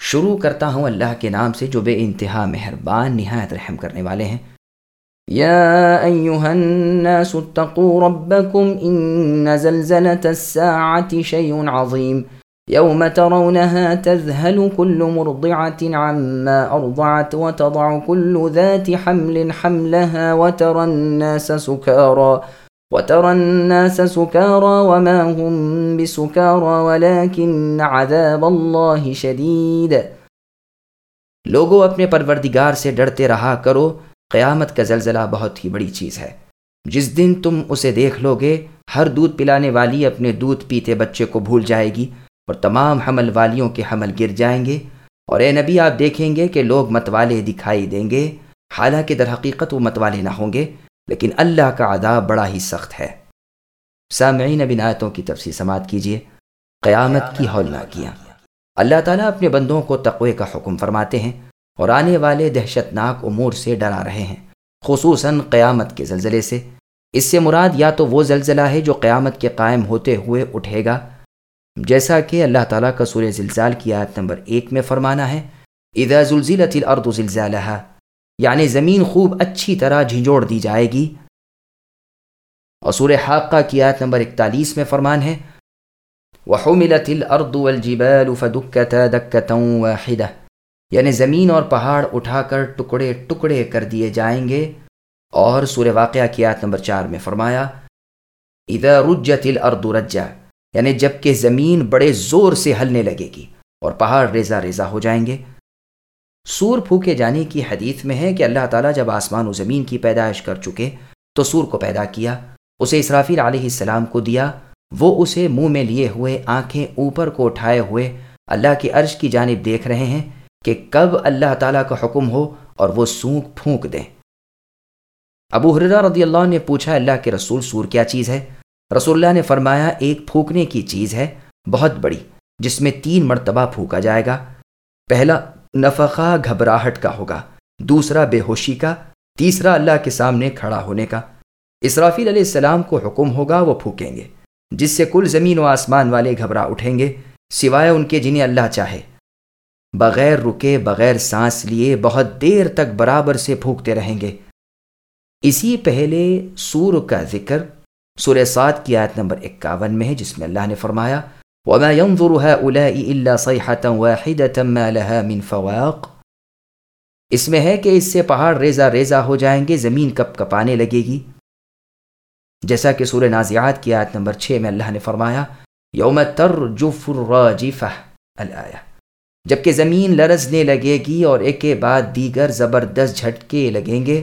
شروع کرتا ہوں اللہ کے نام سے جو بے انتہا مہربان نہایت رحم کرنے والے ہیں يا أيها الناس اتقوا ربكم إن زلزلة الساعة شيء عظيم يوم ترونها تذهل كل مرضعة عما أرضعت وتضع كل ذات حمل حملها وترى الناس سكارى وترى الناس سكارى وما هم بسكارى ولكن عذاب الله شديد۔ لوگوں اپنے پروردگار سے ڈرتے رہا کرو۔ قیامت کا زلزلہ بہت ہی بڑی چیز ہے۔ جس دن تم اسے دیکھ لو گے، ہر دودھ پلانے والی اپنے دودھ پیتے بچے کو بھول جائے گی اور تمام حمل والیوں کے حمل گر جائیں گے۔ اور اے نبی، آپ دیکھیں گے کہ لوگ متوالے دکھائی دیں گے۔ حالانکہ در حقیقت وہ متوالے نہ ہوں گے۔ لیکن اللہ کا عذاب بڑا ہی سخت ہے۔ سامعین بن آیتوں کی تفصیل سماعت کیجیے قیامت کی ہول نہ کیا۔ اللہ تعالیٰ اپنے بندوں کو تقوی کا حکم فرماتے ہیں اور آنے والے دہشت ناک امور سے ڈرا رہے ہیں، خصوصاً قیامت کے زلزلے سے۔ اس سے مراد یا تو وہ زلزلہ ہے جو قیامت کے قائم ہوتے ہوئے اٹھے گا۔ جیسا کہ اللہ تعالیٰ کا سورہ زلزال کی آیت نمبر ایک میں فرمانا ہے، اذا زلزلت الارض زلزالها یعنی زمین خوب اچھی طرح جھنجوڑ دی جائے گی۔ اور سور حاقہ کی آیت نمبر اکتالیس میں فرمان ہے، وحملت الارض والجبال فدکتا دکتا واحدہ یعنی زمین اور پہاڑ اٹھا کر ٹکڑے ٹکڑے کر دیے جائیں گے۔ اور سور واقعہ کی آیت نمبر چار میں فرمایا، اذا رجت الارض رجا۔ یعنی جبکہ زمین بڑے زور سے ہلنے لگے گی اور پہاڑ ریزہ ریزہ ہو جائیں گے۔ سور پھونکے جانے کی حدیث میں ہے کہ اللہ تعالیٰ جب آسمان و زمین کی پیدائش کر چکے تو سور کو پیدا کیا، اسے اسرافیل علیہ السلام کو دیا، وہ اسے منہ میں لیے ہوئے آنکھیں اوپر کو اٹھائے ہوئے اللہ کی عرش کی جانب دیکھ رہے ہیں کہ کب اللہ تعالیٰ کا حکم ہو اور وہ سونک پھونک دیں۔ ابو حرا رضی اللہ نے پوچھا، اللہ کے رسول سور کیا چیز ہے؟ رسول اللہ نے فرمایا، ایک پھونکنے کی چیز ہے، بہت بڑی، جس میں تین مرتبہ پھونکا جائے گا۔ پہلا نفقہ گھبراہٹ کا ہوگا، دوسرا بے ہوشی کا، تیسرا اللہ کے سامنے کھڑا ہونے کا۔ اسرافیل علیہ السلام کو حکم ہوگا، وہ پھونکیں گے، جس سے کل زمین و آسمان والے گھبرا اٹھیں گے، سوائے ان کے جنہیں اللہ چاہے۔ بغیر رکے، بغیر سانس لیے، بہت دیر تک برابر سے پھونکتے رہیں گے۔ اسی پہلے سور کا ذکر سورہ سات کی آیت نمبر اکاون میں ہے، جس میں اللہ نے فرمایا وما ينظر هؤلاء الا صيحه واحده ما لها من فواق اس میں ہے کہ اس سے پہاڑ ریزہ ریزہ ہو جائیں گے، زمین کپ کپانے لگے گی۔ جیسا کہ سورہ نازعات کی آیت نمبر 6 میں اللہ نے فرمایا، یوم ترجف الراجفہ الآیہ۔ جبکہ زمین لرزنے لگے گی اور ایک کے بعد دیگر زبردست جھٹکے لگیں گے،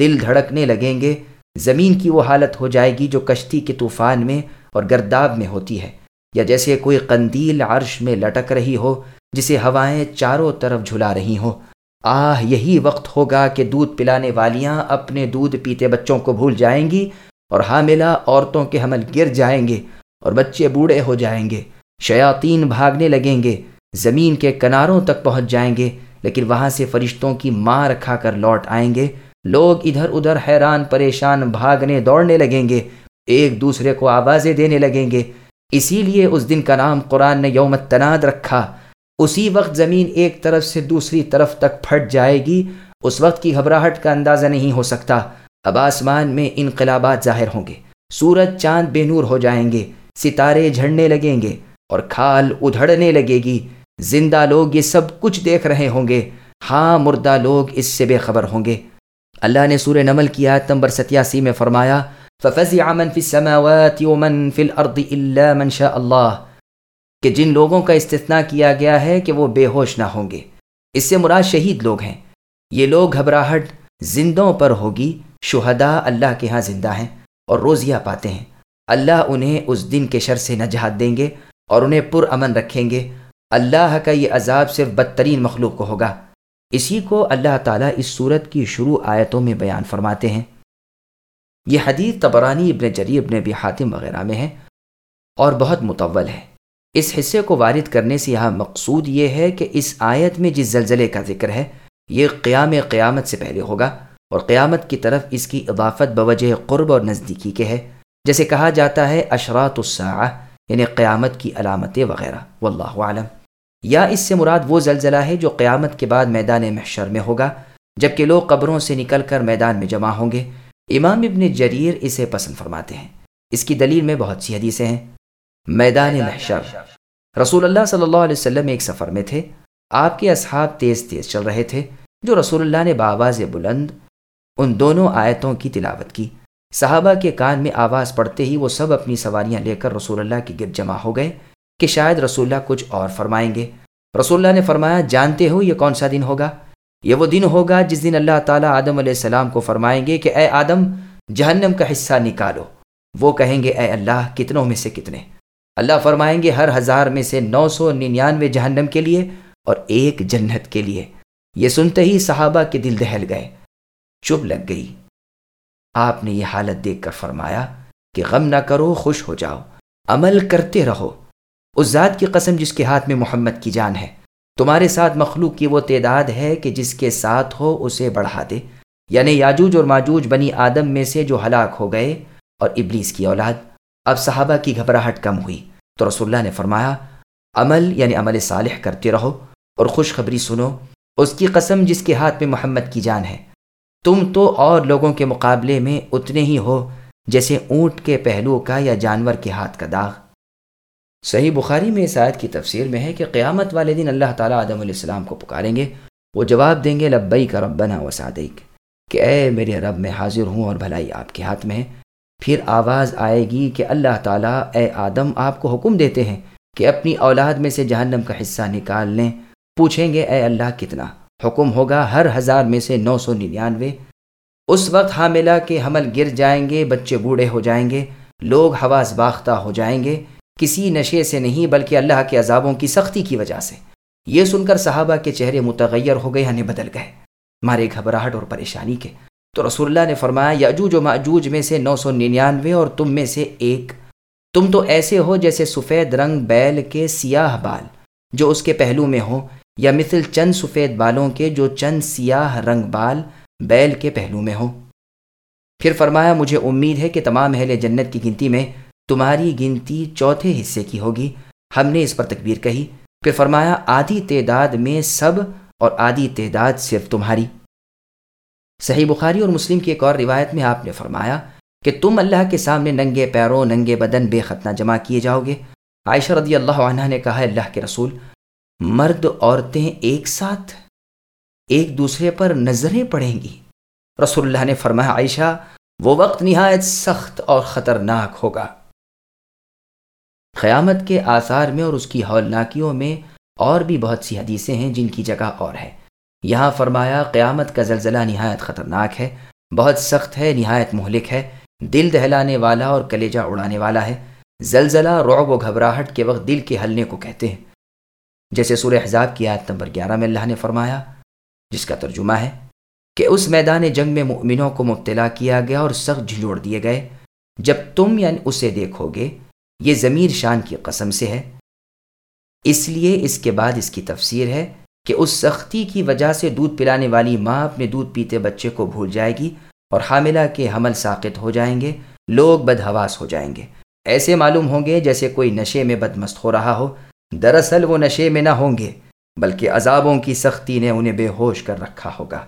دل دھڑکنے لگیں گے، زمین کی وہ حالت ہو جائے گی جو کشتی کے طوفان میں اور گرداب میں ہوتی ہے۔ یا جیسے کوئی قندیل عرش میں لٹک رہی ہو، جسے ہوائیں چاروں طرف جھلا رہی ہوں۔ آہ، یہی وقت ہوگا کہ دودھ پلانے والیاں اپنے دودھ پیتے بچوں کو بھول جائیں گی اور حاملہ عورتوں کے حمل گر جائیں گے اور بچے بوڑھے ہو جائیں گے۔ شیاطین بھاگنے لگیں گے، زمین کے کناروں تک پہنچ جائیں گے، لیکن وہاں سے فرشتوں کی ماں کھا کر لوٹ آئیں گے۔ لوگ ادھر ادھر حیران پریشان بھاگنے دوڑنے لگیں گے، ایک دوسرے کو آوازیں دینے لگیں گے۔ اسی لیے اس دن کا نام قرآن نے یوم تناد رکھا۔ اسی وقت زمین ایک طرف سے دوسری طرف تک پھٹ جائے گی۔ اس وقت کی گھبراہٹ کا اندازہ نہیں ہو سکتا۔ اب آسمان میں انقلابات ظاہر ہوں گے۔ سورج چاند بے نور ہو جائیں گے۔ ستارے جھڑنے لگیں گے اور کھال ادھڑنے لگے گی۔ زندہ لوگ یہ سب کچھ دیکھ رہے ہوں گے۔ ہاں مردہ لوگ اس سے بے خبر ہوں گے۔ اللہ نے سورہ نمل کی آیت نمبر ستیاسی میں فرمایا ففزع من في السماوات ومن في الارض الا من شاء اللہ کہ جن لوگوں کا استثناء کیا گیا ہے کہ وہ بے ہوش نہ ہوں گے۔ اس سے مراد شہید لوگ ہیں۔ یہ لوگ گھبراہٹ زندوں پر ہوگی شہداء اللہ کے ہاں زندہ ہیں اور روزیہ پاتے ہیں۔ اللہ انہیں اس دن کے شر سے نجات دیں گے اور انہیں پر امن رکھیں گے۔ اللہ کا یہ عذاب صرف بدترین مخلوق کو ہوگا۔ اسی کو اللہ تعالیٰ اس صورت کی شروع آیتوں میں بیان فرماتے ہیں۔ یہ حدیث تبرانی ابن جری ابن ابی حاتم وغیرہ میں ہے اور بہت متول ہے۔ اس حصے کو وارد کرنے سے یہاں مقصود یہ ہے کہ اس آیت میں جس زلزلے کا ذکر ہے، یہ قیام قیامت سے پہلے ہوگا اور قیامت کی طرف اس کی اضافت بوجہ قرب اور نزدیکی کے ہے۔ جیسے کہا جاتا ہے اشرات الساعہ یعنی قیامت کی علامتیں وغیرہ۔ واللہ عالم یا اس سے مراد وہ زلزلہ ہے جو قیامت کے بعد میدان محشر میں ہوگا، جبکہ لوگ قبروں سے نکل کر میدان میں جمع ہوں گے۔ امام ابن جریر اسے پسند فرماتے ہیں۔ اس کی دلیل میں بہت سی حدیثیں ہیں۔ میدان محشر۔ رسول اللہ صلی اللہ علیہ وسلم ایک سفر میں تھے۔ آپ کے اصحاب تیز تیز چل رہے تھے، جو رسول اللہ نے باواز بلند ان دونوں آیتوں کی تلاوت کی۔ صحابہ کے کان میں آواز پڑتے ہی وہ سب اپنی سواریاں لے کر رسول اللہ کے گرد جمع ہو گئے کہ شاید رسول اللہ کچھ اور فرمائیں گے۔ رسول اللہ نے فرمایا، جانتے ہو یہ کون سا دن ہوگا؟ یہ وہ دن ہوگا جس دن اللہ تعالیٰ آدم علیہ السلام کو فرمائیں گے کہ اے آدم، جہنم کا حصہ نکالو۔ وہ کہیں گے، اے اللہ، کتنوں میں سے کتنے؟ اللہ فرمائیں گے، ہر ہزار میں سے نو سو ننانوے جہنم کے لیے اور ایک جنت کے لیے۔ یہ سنتے ہی صحابہ کے دل دہل گئے۔ چپ لگ گئی۔ آپ نے یہ حالت دیکھ کر فرمایا کہ غم نہ کرو، خوش ہو جاؤ۔ عمل کرتے رہو۔ اس ذات کی قسم جس کے ہاتھ میں محمد کی جان ہے۔ تمہارے ساتھ مخلوق کی وہ تعداد ہے کہ جس کے ساتھ ہو اسے بڑھا دے۔ یعنی یاجوج اور ماجوج بنی آدم میں سے جو ہلاک ہو گئے اور ابلیس کی اولاد۔ اب صحابہ کی گھبراہٹ کم ہوئی۔ تو رسول اللہ نے فرمایا، عمل یعنی عمل صالح کرتے رہو اور خوشخبری سنو۔ اس کی قسم جس کے ہاتھ میں محمد کی جان ہے۔ تم تو اور لوگوں کے مقابلے میں اتنے ہی ہو جیسے اونٹ کے پہلو کا یا جانور کے ہاتھ کا داغ۔ صحیح بخاری میں اس آیت کی تفسیر میں ہے کہ قیامت والے دن اللہ تعالیٰ آدم علیہ السلام کو پکاریں گے۔ وہ جواب دیں گے لبئی کا رب بنا و کہ اے میرے رب میں حاضر ہوں اور بھلائی آپ کے ہاتھ میں ہے۔ پھر آواز آئے گی کہ اللہ تعالیٰ اے آدم آپ کو حکم دیتے ہیں کہ اپنی اولاد میں سے جہنم کا حصہ نکال لیں۔ پوچھیں گے، اے اللہ کتنا؟ حکم ہوگا ہر ہزار میں سے نو سو ننانوے۔ اس وقت حاملہ کے حمل گر جائیں گے، بچے بوڑھے ہو جائیں گے، لوگ حواس باختہ ہو جائیں گے۔ کسی نشے سے نہیں، بلکہ اللہ کے عذابوں کی سختی کی وجہ سے۔ یہ سن کر صحابہ کے چہرے متغیر ہو گئے یعنی بدل گئے۔ مارے گھبراہٹ اور پریشانی کے۔ تو رسول اللہ نے فرمایا، یاجوج و معجوج میں سے نو سو ننانوے اور تم میں سے ایک۔ تم تو ایسے ہو جیسے سفید رنگ بیل کے سیاہ بال، جو اس کے پہلو میں ہو یا مثل چند سفید بالوں کے جو چند سیاہ رنگ بال بیل کے پہلو میں ہو پھر فرمایا، مجھے امید ہے کہ تمام اہل جنت کی گنتی میں تمہاری گنتی چوتھے حصے کی ہوگی۔ ہم نے اس پر تکبیر کہی۔ پھر فرمایا، آدھی تعداد میں سب اور آدھی تعداد صرف تمہاری۔ صحیح بخاری اور مسلم کی ایک اور روایت میں آپ نے فرمایا کہ تم اللہ کے سامنے ننگے پیروں، ننگے بدن بے ختنہ جمع کیے جاؤ گے۔ عائشہ رضی اللہ عنہ نے کہا، اللہ کے رسول، مرد عورتیں ایک ساتھ ایک دوسرے پر نظریں پڑیں گی۔ رسول اللہ نے فرمایا، عائشہ، وہ وقت نہایت سخت اور خطرناک ہوگا۔ قیامت کے آثار میں اور اس کی ہولناکیوں میں اور بھی بہت سی حدیثیں ہیں جن کی جگہ اور ہے۔ یہاں فرمایا، قیامت کا زلزلہ نہایت خطرناک ہے، بہت سخت ہے، نہایت مہلک ہے، دل دہلانے والا اور کلیجہ اڑانے والا ہے۔ زلزلہ، رعب و گھبراہٹ کے وقت دل کے ہلنے کو کہتے ہیں۔ جیسے سورہ حزاب کی آیت نمبر گیارہ میں اللہ نے فرمایا، جس کا ترجمہ ہے، کہ اس میدان جنگ میں مؤمنوں کو مبتلا کیا گیا اور سخت جھنجھوڑ دیے گئے۔ جب تم یعنی اسے دیکھو گے یہ ضمیر شان کی قسم سے ہے۔ اس لیے اس کے بعد اس کی تفسیر ہے کہ اس سختی کی وجہ سے دودھ پلانے والی ماں اپنے دودھ پیتے بچے کو بھول جائے گی اور حاملہ کے حمل ساقت ہو جائیں گے، لوگ بدہواس ہو جائیں گے۔ ایسے معلوم ہوں گے جیسے کوئی نشے میں بدمست ہو رہا ہو۔ دراصل وہ نشے میں نہ ہوں گے، بلکہ عذابوں کی سختی نے انہیں بے ہوش کر رکھا ہوگا۔